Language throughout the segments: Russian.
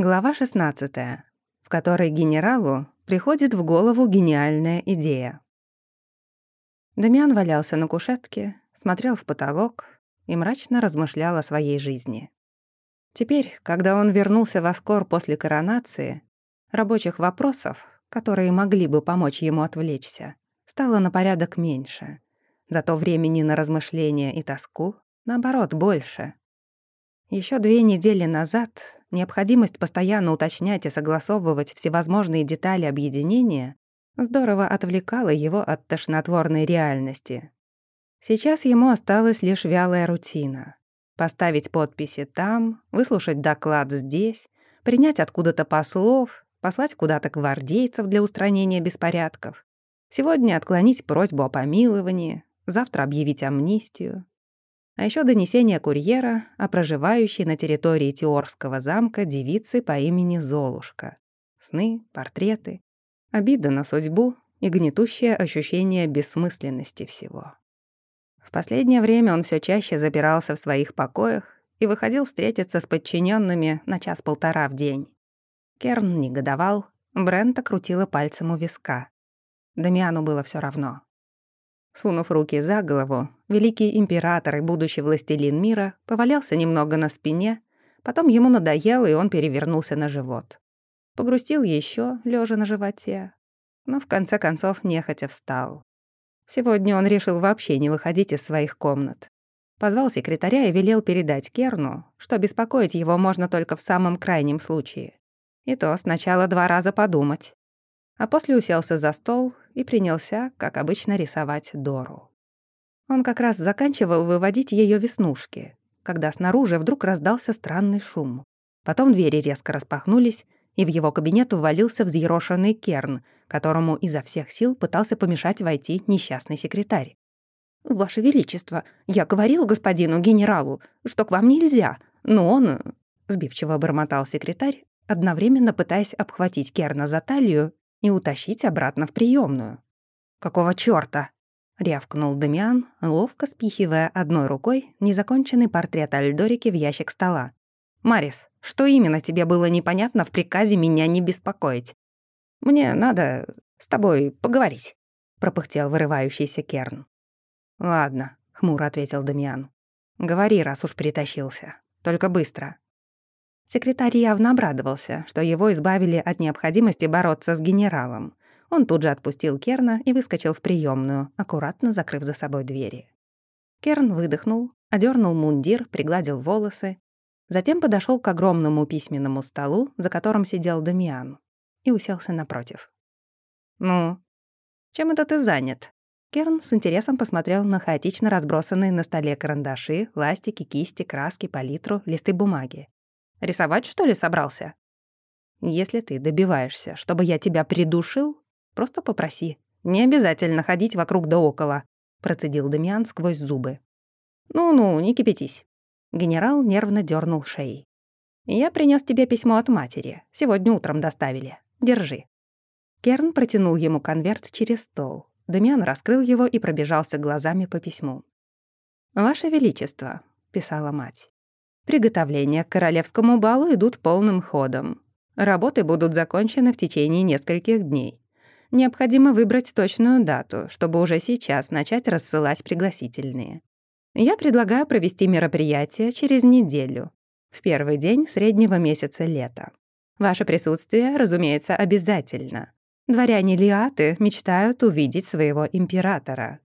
Глава 16, в которой генералу приходит в голову гениальная идея. Дамиан валялся на кушетке, смотрел в потолок и мрачно размышлял о своей жизни. Теперь, когда он вернулся в Аскор после коронации, рабочих вопросов, которые могли бы помочь ему отвлечься, стало на порядок меньше. Зато времени на размышления и тоску, наоборот, больше. Еще две недели назад необходимость постоянно уточнять и согласовывать всевозможные детали объединения здорово отвлекала его от тошнотворной реальности. Сейчас ему осталась лишь вялая рутина. Поставить подписи там, выслушать доклад здесь, принять откуда-то послов, послать куда-то гвардейцев для устранения беспорядков, сегодня отклонить просьбу о помиловании, завтра объявить амнистию, а еще донесение курьера о проживающей на территории Теорского замка девице по имени Золушка. Сны, портреты, обида на судьбу и гнетущее ощущение бессмысленности всего. В последнее время он все чаще запирался в своих покоях и выходил встретиться с подчиненными на час-полтора в день. Керн негодовал, Брента крутила пальцем у виска. Дамиану было все равно. Сунув руки за голову, великий император и будущий властелин мира повалялся немного на спине, потом ему надоело, и он перевернулся на живот. Погрустил еще, лежа на животе, но в конце концов нехотя встал. Сегодня он решил вообще не выходить из своих комнат. Позвал секретаря и велел передать Керну, что беспокоить его можно только в самом крайнем случае. И то сначала два раза подумать а после уселся за стол и принялся, как обычно, рисовать Дору. Он как раз заканчивал выводить ее веснушки, когда снаружи вдруг раздался странный шум. Потом двери резко распахнулись, и в его кабинет ввалился взъерошенный Керн, которому изо всех сил пытался помешать войти несчастный секретарь. «Ваше Величество, я говорил господину генералу, что к вам нельзя, но он...» — сбивчиво бормотал секретарь, одновременно пытаясь обхватить Керна за талию и утащить обратно в приемную. «Какого чёрта?» — рявкнул Дамиан, ловко спихивая одной рукой незаконченный портрет Альдорики в ящик стола. «Марис, что именно тебе было непонятно в приказе меня не беспокоить? Мне надо с тобой поговорить», — пропыхтел вырывающийся Керн. «Ладно», — хмуро ответил Дамиан. «Говори, раз уж притащился. Только быстро. Секретарь явно обрадовался, что его избавили от необходимости бороться с генералом. Он тут же отпустил Керна и выскочил в приемную, аккуратно закрыв за собой двери. Керн выдохнул, одернул мундир, пригладил волосы, затем подошел к огромному письменному столу, за которым сидел Дамиан, и уселся напротив. «Ну, чем это ты занят?» Керн с интересом посмотрел на хаотично разбросанные на столе карандаши, ластики, кисти, краски, палитру, листы бумаги. Рисовать, что ли, собрался? Если ты добиваешься, чтобы я тебя придушил, просто попроси. Не обязательно ходить вокруг да около», — процедил Дамиан сквозь зубы. «Ну-ну, не кипятись». Генерал нервно дернул шеей. «Я принес тебе письмо от матери. Сегодня утром доставили. Держи». Керн протянул ему конверт через стол. Дамиан раскрыл его и пробежался глазами по письму. «Ваше Величество», — писала мать, Приготовления к королевскому балу идут полным ходом. Работы будут закончены в течение нескольких дней. Необходимо выбрать точную дату, чтобы уже сейчас начать рассылать пригласительные. Я предлагаю провести мероприятие через неделю, в первый день среднего месяца лета. Ваше присутствие, разумеется, обязательно. Дворяне-лиаты мечтают увидеть своего императора.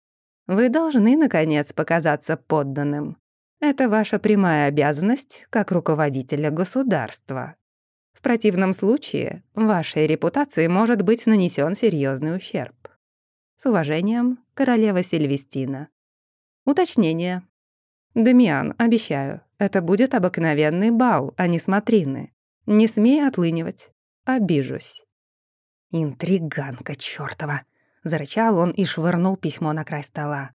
Вы должны, наконец, показаться подданным. Это ваша прямая обязанность как руководителя государства. В противном случае вашей репутации может быть нанесен серьезный ущерб. С уважением, королева Сильвестина. Уточнение. Дамиан, обещаю, это будет обыкновенный бал, а не смотрины. Не смей отлынивать. Обижусь. Интриганка чёртова. Зарычал он и швырнул письмо на край стола.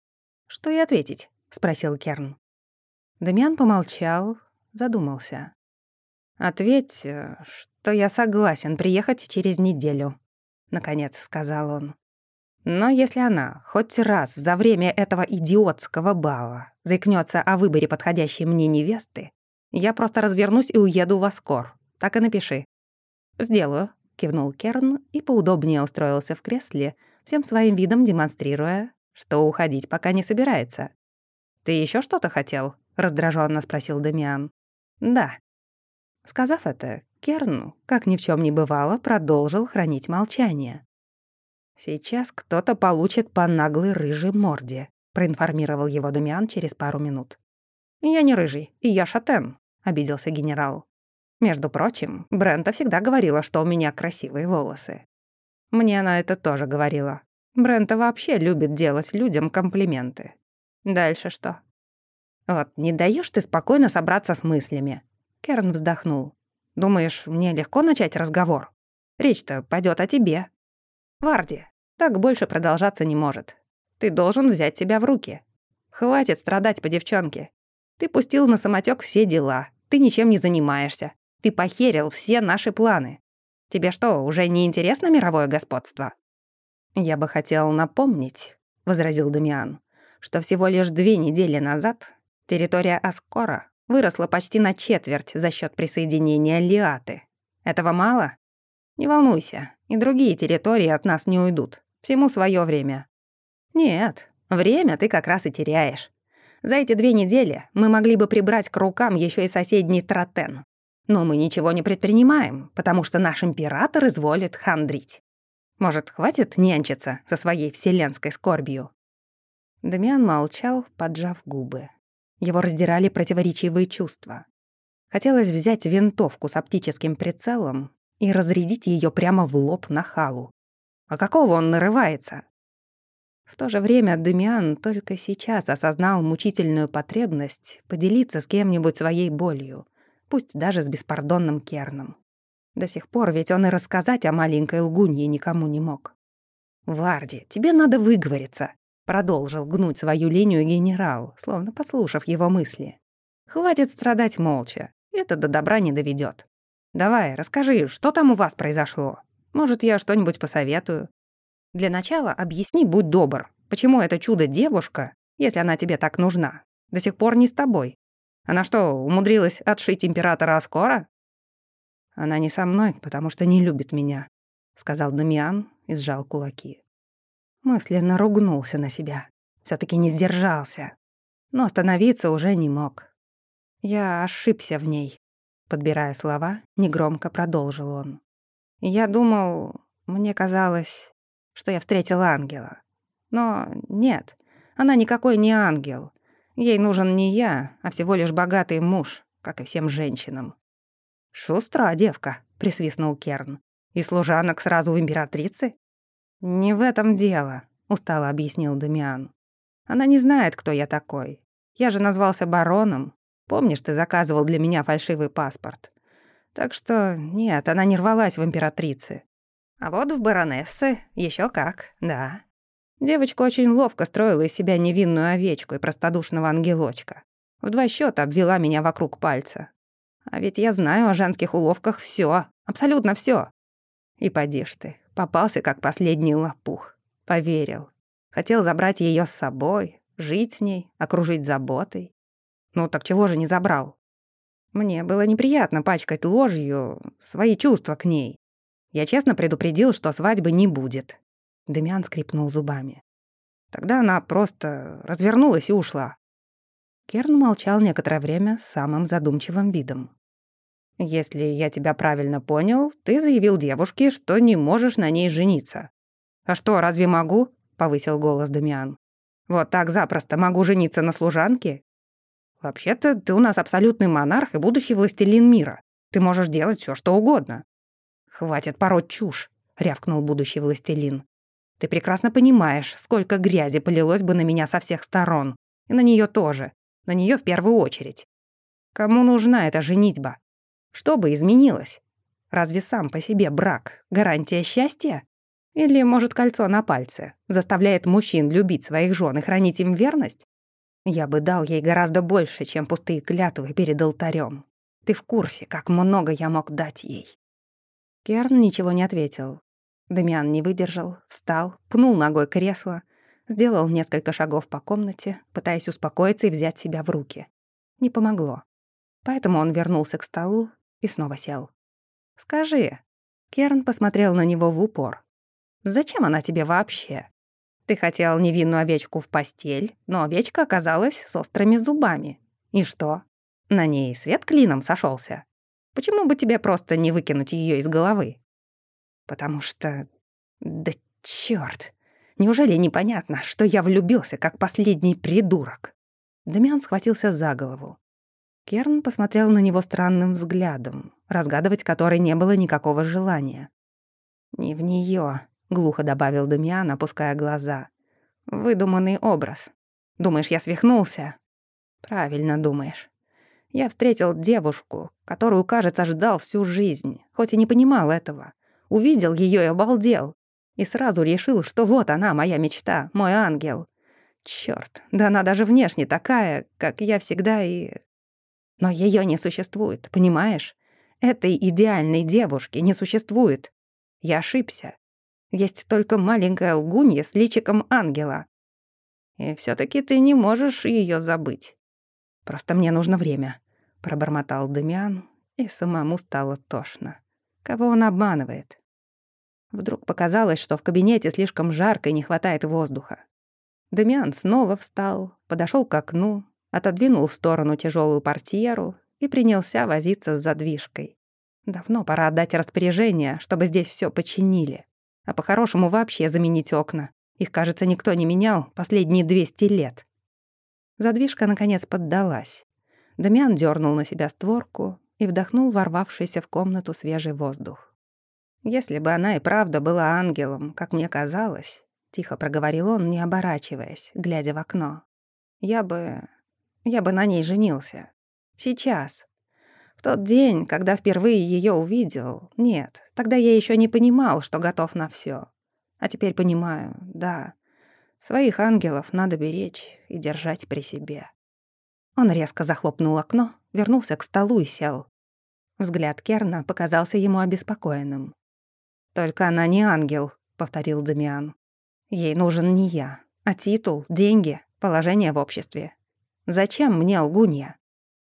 «Что и ответить?» — спросил Керн. Дамиан помолчал, задумался. «Ответь, э, что я согласен приехать через неделю», — наконец сказал он. «Но если она хоть раз за время этого идиотского бала заикнется о выборе подходящей мне невесты, я просто развернусь и уеду в Аскор. так и напиши». «Сделаю», — кивнул Керн и поудобнее устроился в кресле, всем своим видом демонстрируя, что уходить пока не собирается. «Ты еще что-то хотел?» — раздраженно спросил Дамиан. «Да». Сказав это, Керн, как ни в чем не бывало, продолжил хранить молчание. «Сейчас кто-то получит по наглой рыжей морде», — проинформировал его Дамиан через пару минут. «Я не рыжий, и я шатен», — обиделся генерал. «Между прочим, Брента всегда говорила, что у меня красивые волосы. Мне она это тоже говорила. Брента вообще любит делать людям комплименты. Дальше что? Вот, не даешь ты спокойно собраться с мыслями. Керн вздохнул. Думаешь, мне легко начать разговор? Речь-то пойдет о тебе. Варди, так больше продолжаться не может. Ты должен взять себя в руки. Хватит страдать по девчонке. Ты пустил на самотек все дела. Ты ничем не занимаешься. Ты похерил все наши планы. Тебе что, уже не интересно мировое господство? Я бы хотел напомнить, возразил Дамиан, что всего лишь две недели назад территория Аскора выросла почти на четверть за счет присоединения Лиаты. Этого мало? Не волнуйся, и другие территории от нас не уйдут. Всему свое время. Нет, время ты как раз и теряешь. За эти две недели мы могли бы прибрать к рукам еще и соседний Тротен. Но мы ничего не предпринимаем, потому что наш император изволит хандрить. Может, хватит нянчиться со своей вселенской скорбью?» Дамиан молчал, поджав губы. Его раздирали противоречивые чувства. Хотелось взять винтовку с оптическим прицелом и разрядить ее прямо в лоб на халу. А какого он нарывается? В то же время Демиан только сейчас осознал мучительную потребность поделиться с кем-нибудь своей болью, пусть даже с беспардонным Керном. До сих пор ведь он и рассказать о маленькой лгунье никому не мог. «Варди, тебе надо выговориться», — продолжил гнуть свою линию генерал, словно послушав его мысли. «Хватит страдать молча, это до добра не доведет. Давай, расскажи, что там у вас произошло? Может, я что-нибудь посоветую? Для начала объясни, будь добр, почему эта чудо-девушка, если она тебе так нужна, до сих пор не с тобой? Она что, умудрилась отшить императора Аскора? Она не со мной, потому что не любит меня, сказал Дамиан и сжал кулаки. Мысленно ругнулся на себя. все таки не сдержался. Но остановиться уже не мог. Я ошибся в ней. Подбирая слова, негромко продолжил он. Я думал, мне казалось, что я встретил ангела. Но нет, она никакой не ангел. Ей нужен не я, а всего лишь богатый муж, как и всем женщинам. «Шустра девка», — присвистнул Керн. «И служанок сразу в императрице?» «Не в этом дело», — устало объяснил Дамиан. «Она не знает, кто я такой. Я же назвался бароном. Помнишь, ты заказывал для меня фальшивый паспорт? Так что нет, она не рвалась в императрицы. А вот в баронессы еще как, да. Девочка очень ловко строила из себя невинную овечку и простодушного ангелочка. В два счета обвела меня вокруг пальца. А ведь я знаю о женских уловках все, абсолютно все. И поди ты, попался как последний лопух. Поверил. Хотел забрать ее с собой, жить с ней, окружить заботой. Ну так чего же не забрал? Мне было неприятно пачкать ложью свои чувства к ней. Я честно предупредил, что свадьбы не будет. Демян скрипнул зубами. Тогда она просто развернулась и ушла. Керн молчал некоторое время с самым задумчивым видом. «Если я тебя правильно понял, ты заявил девушке, что не можешь на ней жениться». «А что, разве могу?» — повысил голос Дамиан. «Вот так запросто могу жениться на служанке?» «Вообще-то ты у нас абсолютный монарх и будущий властелин мира. Ты можешь делать все, что угодно. «Хватит пороть чушь», — рявкнул будущий властелин. «Ты прекрасно понимаешь, сколько грязи полилось бы на меня со всех сторон. И на нее тоже. На нее в первую очередь. Кому нужна эта женитьба? Что бы изменилось? Разве сам по себе брак — гарантия счастья? Или, может, кольцо на пальце заставляет мужчин любить своих жен и хранить им верность? Я бы дал ей гораздо больше, чем пустые клятвы перед алтарем. Ты в курсе, как много я мог дать ей. Керн ничего не ответил. Дамиан не выдержал, встал, пнул ногой кресло, сделал несколько шагов по комнате, пытаясь успокоиться и взять себя в руки. Не помогло. Поэтому он вернулся к столу и снова сел. Скажи». Керн посмотрел на него в упор. «Зачем она тебе вообще? Ты хотел невинную овечку в постель, но овечка оказалась с острыми зубами. И что? На ней свет клином сошелся. Почему бы тебе просто не выкинуть ее из головы? Потому что... Да чёрт! Неужели непонятно, что я влюбился, как последний придурок? Дамиан схватился за голову. Керн посмотрел на него странным взглядом, разгадывать который не было никакого желания. «Не в неё», — глухо добавил Дамиан, опуская глаза. «Выдуманный образ. Думаешь, я свихнулся?» «Правильно думаешь. Я встретил девушку, которую, кажется, ждал всю жизнь, хоть и не понимал этого. Увидел ее и обалдел. И сразу решил, что вот она, моя мечта, мой ангел. Черт, да она даже внешне такая, как я всегда и... Но ее не существует, понимаешь? Этой идеальной девушки не существует. Я ошибся. Есть только маленькая лгунья с личиком ангела. И все таки ты не можешь ее забыть. Просто мне нужно время пробормотал Демиан, и самому стало тошно. Кого он обманывает? Вдруг показалось, что в кабинете слишком жарко и не хватает воздуха. Демиан снова встал, подошел к окну, отодвинул в сторону тяжелую портьеру и принялся возиться с задвижкой. Давно пора отдать распоряжение, чтобы здесь все починили. А по-хорошему вообще заменить окна. Их, кажется, никто не менял последние 200 лет. Задвижка, наконец, поддалась. Дамиан дернул на себя створку и вдохнул ворвавшийся в комнату свежий воздух. «Если бы она и правда была ангелом, как мне казалось», — тихо проговорил он, не оборачиваясь, глядя в окно, «я бы... я бы на ней женился. Сейчас. В тот день, когда впервые ее увидел, нет, тогда я еще не понимал, что готов на все. А теперь понимаю, да, своих ангелов надо беречь и держать при себе». Он резко захлопнул окно, вернулся к столу и сел. Взгляд Керна показался ему обеспокоенным. «Только она не ангел», — повторил Дамиан. «Ей нужен не я, а титул, деньги, положение в обществе. Зачем мне лгунья?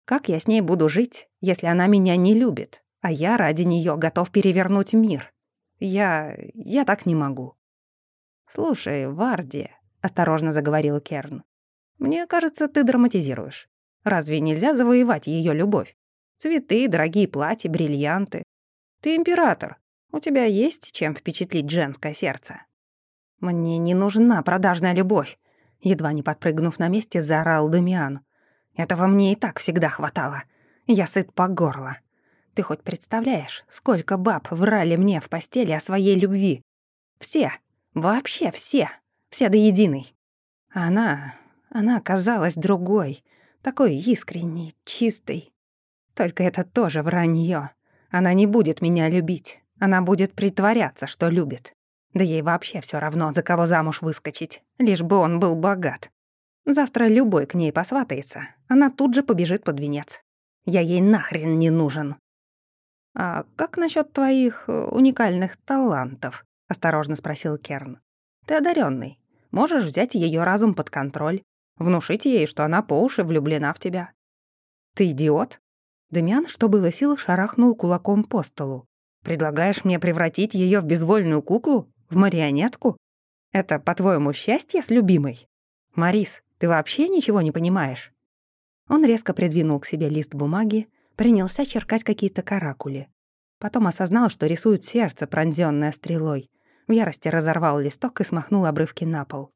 Как я с ней буду жить, если она меня не любит, а я ради нее готов перевернуть мир? Я... я так не могу». «Слушай, Варди», — осторожно заговорил Керн, «мне кажется, ты драматизируешь. Разве нельзя завоевать ее любовь? Цветы, дорогие платья, бриллианты. Ты император. У тебя есть чем впечатлить женское сердце. Мне не нужна продажная любовь. Едва не подпрыгнув на месте, заорал Дамиан. Этого мне и так всегда хватало. Я сыт по горло. Ты хоть представляешь, сколько баб врали мне в постели о своей любви? Все. Вообще все. Все до единой. Она... она оказалась другой. Такой искренний, чистый. Только это тоже вранье. Она не будет меня любить. Она будет притворяться, что любит. Да ей вообще все равно, за кого замуж выскочить, лишь бы он был богат. Завтра любой к ней посватается, она тут же побежит под венец. Я ей нахрен не нужен. «А как насчет твоих э, уникальных талантов?» — осторожно спросил Керн. «Ты одаренный. Можешь взять ее разум под контроль, Внушить ей, что она по уши влюблена в тебя. Ты идиот? Демьян, что было сил, шарахнул кулаком по столу. Предлагаешь мне превратить ее в безвольную куклу? В марионетку? Это, по-твоему, счастье с любимой? Марис, ты вообще ничего не понимаешь? Он резко придвинул к себе лист бумаги, принялся черкать какие-то каракули. Потом осознал, что рисует сердце, пронзённое стрелой. В ярости разорвал листок и смахнул обрывки на пол.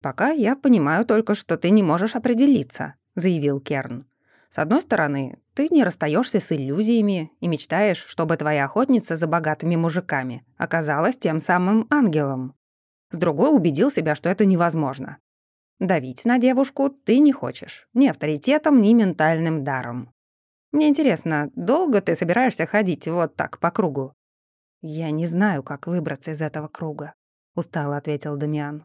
«Пока я понимаю только, что ты не можешь определиться», — заявил Керн. «С одной стороны, ты не расстаешься с иллюзиями и мечтаешь, чтобы твоя охотница за богатыми мужиками оказалась тем самым ангелом. С другой убедил себя, что это невозможно. Давить на девушку ты не хочешь, ни авторитетом, ни ментальным даром. Мне интересно, долго ты собираешься ходить вот так по кругу?» «Я не знаю, как выбраться из этого круга», — устало ответил Дамиан.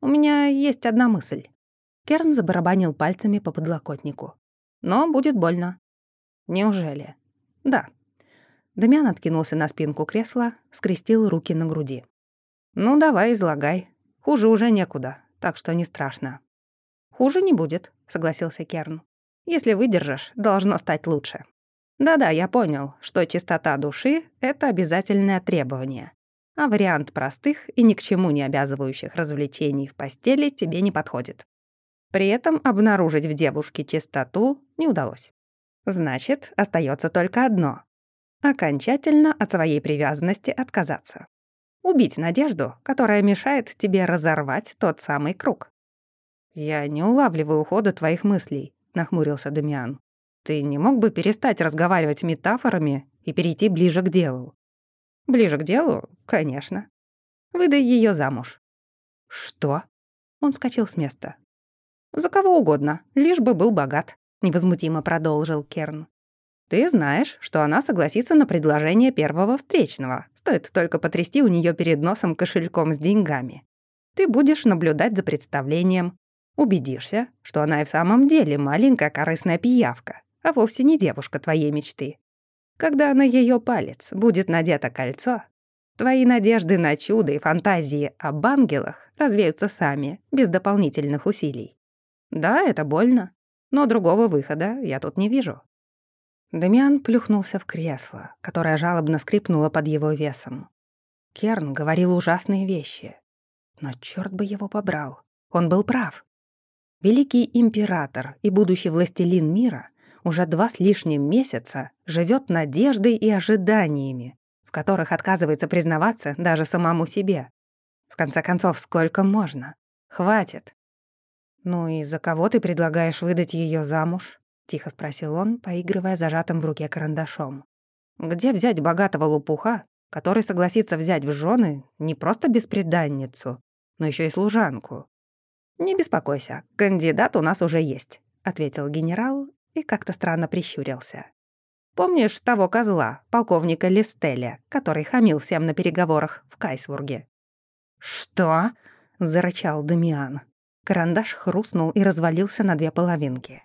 У меня есть одна мысль. Керн забарабанил пальцами по подлокотнику. Но будет больно. Неужели? Да. Дамиан откинулся на спинку кресла, скрестил руки на груди. Ну, давай, излагай. Хуже уже некуда, так что не страшно. Хуже не будет, согласился Керн. Если выдержишь, должно стать лучше. Да-да, я понял, что чистота души — это обязательное требование. А вариант простых и ни к чему не обязывающих развлечений в постели тебе не подходит. При этом обнаружить в девушке чистоту не удалось. Значит, остается только одно — окончательно от своей привязанности отказаться. Убить надежду, которая мешает тебе разорвать тот самый круг. «Я не улавливаю хода твоих мыслей», — нахмурился Дамиан. «Ты не мог бы перестать разговаривать метафорами и перейти ближе к делу?» «Ближе к делу? Конечно. Выдай ее замуж». «Что?» Он вскочил с места. «За кого угодно, лишь бы был богат», — невозмутимо продолжил Керн. «Ты знаешь, что она согласится на предложение первого встречного, стоит только потрясти у нее перед носом кошельком с деньгами. Ты будешь наблюдать за представлением, убедишься, что она и в самом деле маленькая корыстная пиявка, а вовсе не девушка твоей мечты. Когда на ее палец будет надето кольцо, твои надежды на чудо и фантазии об ангелах развеются сами, без дополнительных усилий. Да, это больно, но другого выхода я тут не вижу». Дамиан плюхнулся в кресло, которое жалобно скрипнуло под его весом. Керн говорил ужасные вещи. Но черт бы его побрал. Он был прав. Великий император и будущий властелин мира уже два с лишним месяца живет надеждой и ожиданиями, в которых отказывается признаваться даже самому себе. В конце концов, сколько можно? Хватит. «Ну и за кого ты предлагаешь выдать ее замуж?» — тихо спросил он, поигрывая зажатым в руке карандашом. «Где взять богатого лопуха, который согласится взять в жены не просто беспреданницу, но еще и служанку?» «Не беспокойся, кандидат у нас уже есть», — ответил генерал и как-то странно прищурился. «Помнишь того козла, полковника Листеля, который хамил всем на переговорах в Кайсвурге?» «Что?» — зарычал Дамиан. Карандаш хрустнул и развалился на две половинки.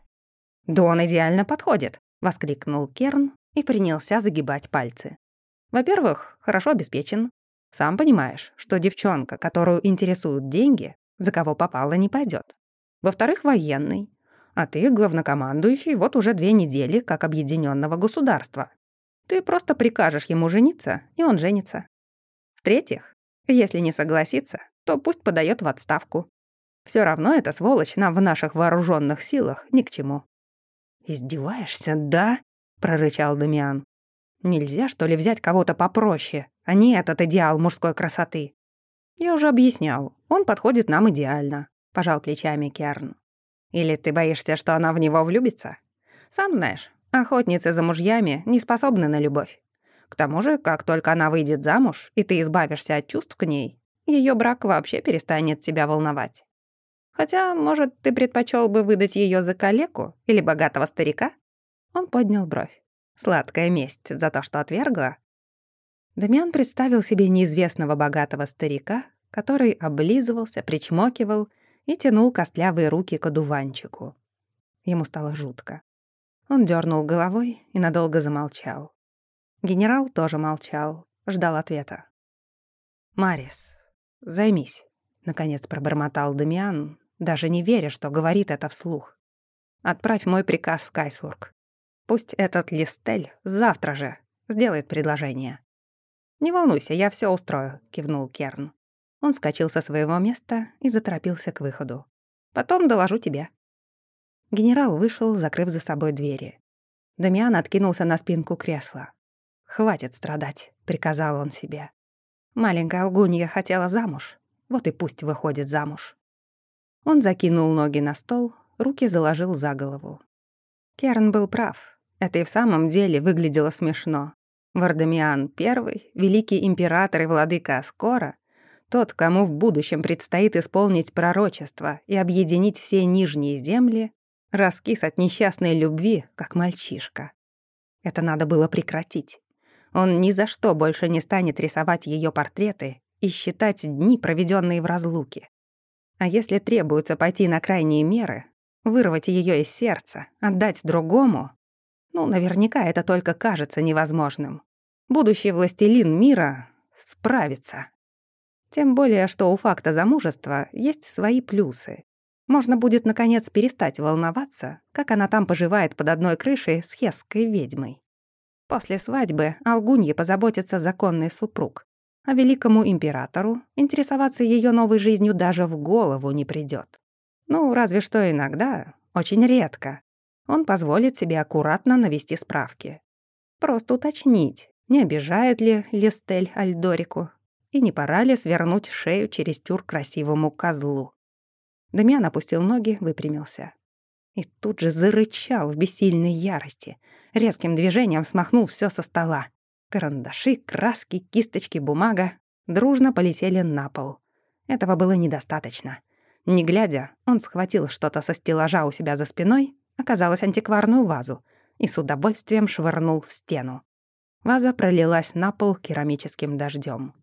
«Да он идеально подходит!» — воскликнул Керн и принялся загибать пальцы. «Во-первых, хорошо обеспечен. Сам понимаешь, что девчонка, которую интересуют деньги, за кого попало, не пойдет. Во-вторых, военный. А ты главнокомандующий вот уже две недели как объединенного государства. Ты просто прикажешь ему жениться, и он женится. В-третьих, если не согласится, то пусть подает в отставку. Все равно эта сволочь нам в наших вооруженных силах ни к чему». «Издеваешься, да?» — прорычал Дамиан. «Нельзя, что ли, взять кого-то попроще, а не этот идеал мужской красоты?» «Я уже объяснял, он подходит нам идеально», — пожал плечами Керн. «Или ты боишься, что она в него влюбится? Сам знаешь, охотницы за мужьями не способны на любовь. К тому же, как только она выйдет замуж, и ты избавишься от чувств к ней, ее брак вообще перестанет тебя волновать. Хотя, может, ты предпочел бы выдать ее за калеку или богатого старика?» Он поднял бровь. Сладкая месть за то, что отвергла. Дамиан представил себе неизвестного богатого старика, который облизывался, причмокивал и тянул костлявые руки к одуванчику. Ему стало жутко. Он дернул головой и надолго замолчал. Генерал тоже молчал, ждал ответа. «Марис, займись», — наконец пробормотал Дамиан, даже не веря, что говорит это вслух. «Отправь мой приказ в Кайсворк. Пусть этот Листель завтра же сделает предложение». «Не волнуйся, я все устрою», — кивнул Керн. Он вскочил со своего места и заторопился к выходу. «Потом доложу тебе». Генерал вышел, закрыв за собой двери. Дамиан откинулся на спинку кресла. «Хватит страдать», — приказал он себе. Маленькая лгунья хотела замуж, вот и пусть выходит замуж. Он закинул ноги на стол, руки заложил за голову. Керн был прав. Это и в самом деле выглядело смешно. Вардамиан I, великий император и владыка Аскора, тот, кому в будущем предстоит исполнить пророчество и объединить все нижние земли, раскис от несчастной любви, как мальчишка. Это надо было прекратить. Он ни за что больше не станет рисовать ее портреты и считать дни, проведенные в разлуке. А если требуется пойти на крайние меры, вырвать ее из сердца, отдать другому, ну, наверняка это только кажется невозможным. Будущий властелин мира справится. Тем более, что у факта замужества есть свои плюсы. Можно будет, наконец, перестать волноваться, как она там поживает под одной крышей с хесской ведьмой. После свадьбы Алгунье позаботится законный супруг, а великому императору интересоваться ее новой жизнью даже в голову не придет. Ну, разве что иногда, очень редко, он позволит себе аккуратно навести справки. Просто уточнить, не обижает ли Листель Альдорику и не пора ли свернуть шею чересчур красивому козлу. Дамиан опустил ноги, выпрямился. И тут же зарычал в бессильной ярости. Резким движением смахнул все со стола. Карандаши, краски, кисточки, бумага дружно полетели на пол. Этого было недостаточно. Не глядя, он схватил что-то со стеллажа у себя за спиной, оказалось антикварную вазу, и с удовольствием швырнул в стену. Ваза пролилась на пол керамическим дождем.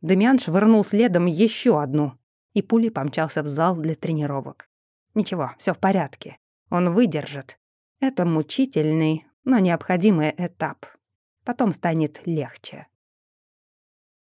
Демиан швырнул следом еще одну, и пулей помчался в зал для тренировок. Ничего, все в порядке. Он выдержит. Это мучительный, но необходимый этап. Потом станет легче.